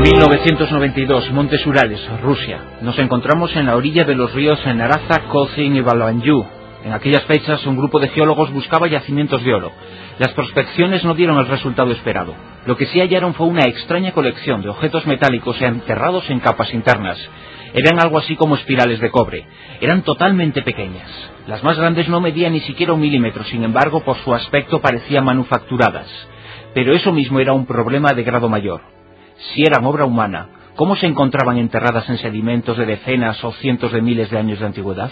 1992, Montes Urales, Rusia. Nos encontramos en la orilla de los ríos Naraza, Kozin y Balanyu. En aquellas fechas, un grupo de geólogos buscaba yacimientos de oro. Las prospecciones no dieron el resultado esperado. Lo que sí hallaron fue una extraña colección de objetos metálicos enterrados en capas internas. Eran algo así como espirales de cobre. Eran totalmente pequeñas. Las más grandes no medían ni siquiera un milímetro, sin embargo, por su aspecto parecían manufacturadas. Pero eso mismo era un problema de grado mayor. Si eran obra humana, ¿cómo se encontraban enterradas en sedimentos de decenas o cientos de miles de años de antigüedad?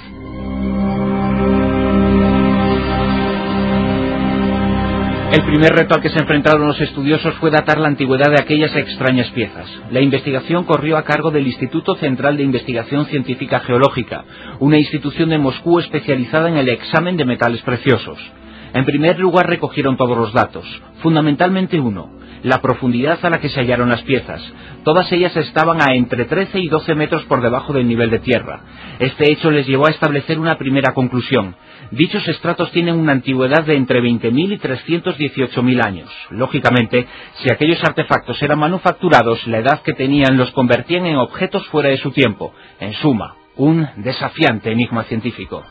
El primer reto al que se enfrentaron los estudiosos fue datar la antigüedad de aquellas extrañas piezas. La investigación corrió a cargo del Instituto Central de Investigación Científica Geológica, una institución de Moscú especializada en el examen de metales preciosos. En primer lugar recogieron todos los datos, fundamentalmente uno, la profundidad a la que se hallaron las piezas. Todas ellas estaban a entre 13 y 12 metros por debajo del nivel de tierra. Este hecho les llevó a establecer una primera conclusión. Dichos estratos tienen una antigüedad de entre 20.000 y 318.000 años. Lógicamente, si aquellos artefactos eran manufacturados, la edad que tenían los convertían en objetos fuera de su tiempo. En suma, un desafiante enigma científico.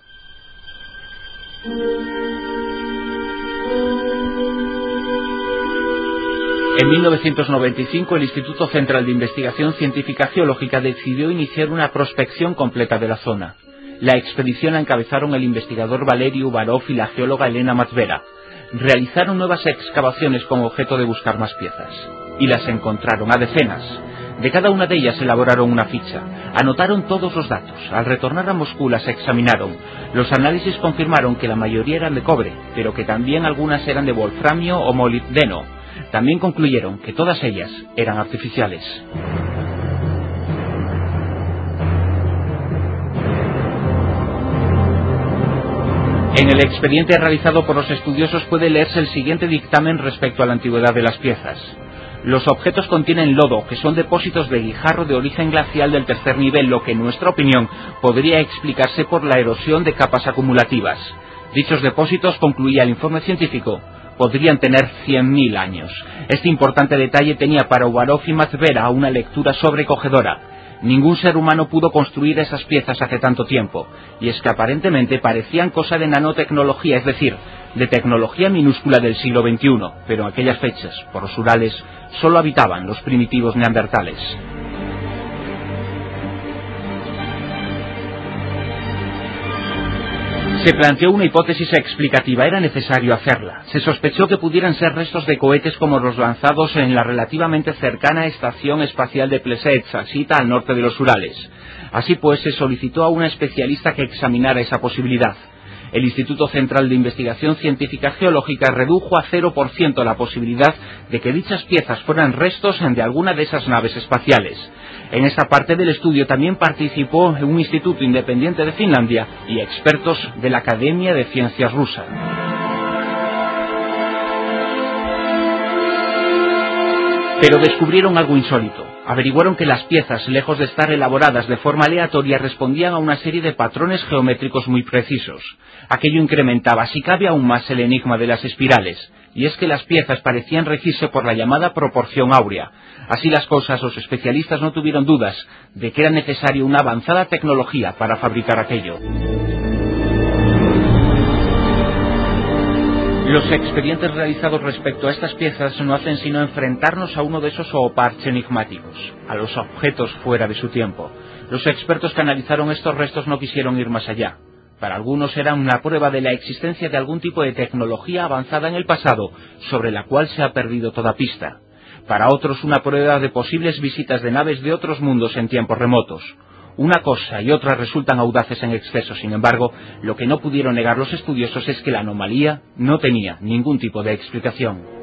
En 1995 el Instituto Central de Investigación Científica Geológica decidió iniciar una prospección completa de la zona. La expedición la encabezaron el investigador Valerio Ubarov y la geóloga Elena Matvera. Realizaron nuevas excavaciones con objeto de buscar más piezas. Y las encontraron a decenas. De cada una de ellas elaboraron una ficha. Anotaron todos los datos. Al retornar a Moscú las examinaron. Los análisis confirmaron que la mayoría eran de cobre, pero que también algunas eran de wolframio o molibdeno. También concluyeron que todas ellas eran artificiales. En el expediente realizado por los estudiosos puede leerse el siguiente dictamen respecto a la antigüedad de las piezas. Los objetos contienen lodo, que son depósitos de guijarro de origen glacial del tercer nivel, lo que en nuestra opinión podría explicarse por la erosión de capas acumulativas. Dichos depósitos, concluía el informe científico, podrían tener 100.000 años. Este importante detalle tenía para Ubarov y Mazvera una lectura sobrecogedora. Ningún ser humano pudo construir esas piezas hace tanto tiempo, y es que aparentemente parecían cosa de nanotecnología, es decir, de tecnología minúscula del siglo XXI, pero aquellas fechas, por los Urales, solo habitaban los primitivos neandertales. Se planteó una hipótesis explicativa, era necesario hacerla. Se sospechó que pudieran ser restos de cohetes como los lanzados en la relativamente cercana Estación Espacial de Plesetsk, cita al norte de los Urales. Así pues, se solicitó a una especialista que examinara esa posibilidad. El Instituto Central de Investigación Científica Geológica redujo a 0% la posibilidad de que dichas piezas fueran restos de alguna de esas naves espaciales. En esta parte del estudio también participó un instituto independiente de Finlandia y expertos de la Academia de Ciencias rusa. Pero descubrieron algo insólito. Averiguaron que las piezas, lejos de estar elaboradas de forma aleatoria, respondían a una serie de patrones geométricos muy precisos. Aquello incrementaba, si cabe aún más, el enigma de las espirales, y es que las piezas parecían regirse por la llamada proporción áurea. Así las cosas, los especialistas no tuvieron dudas de que era necesaria una avanzada tecnología para fabricar aquello. Los expedientes realizados respecto a estas piezas no hacen sino enfrentarnos a uno de esos ooparch enigmáticos, a los objetos fuera de su tiempo. Los expertos que analizaron estos restos no quisieron ir más allá. Para algunos eran una prueba de la existencia de algún tipo de tecnología avanzada en el pasado, sobre la cual se ha perdido toda pista. Para otros una prueba de posibles visitas de naves de otros mundos en tiempos remotos. Una cosa y otra resultan audaces en exceso, sin embargo, lo que no pudieron negar los estudiosos es que la anomalía no tenía ningún tipo de explicación.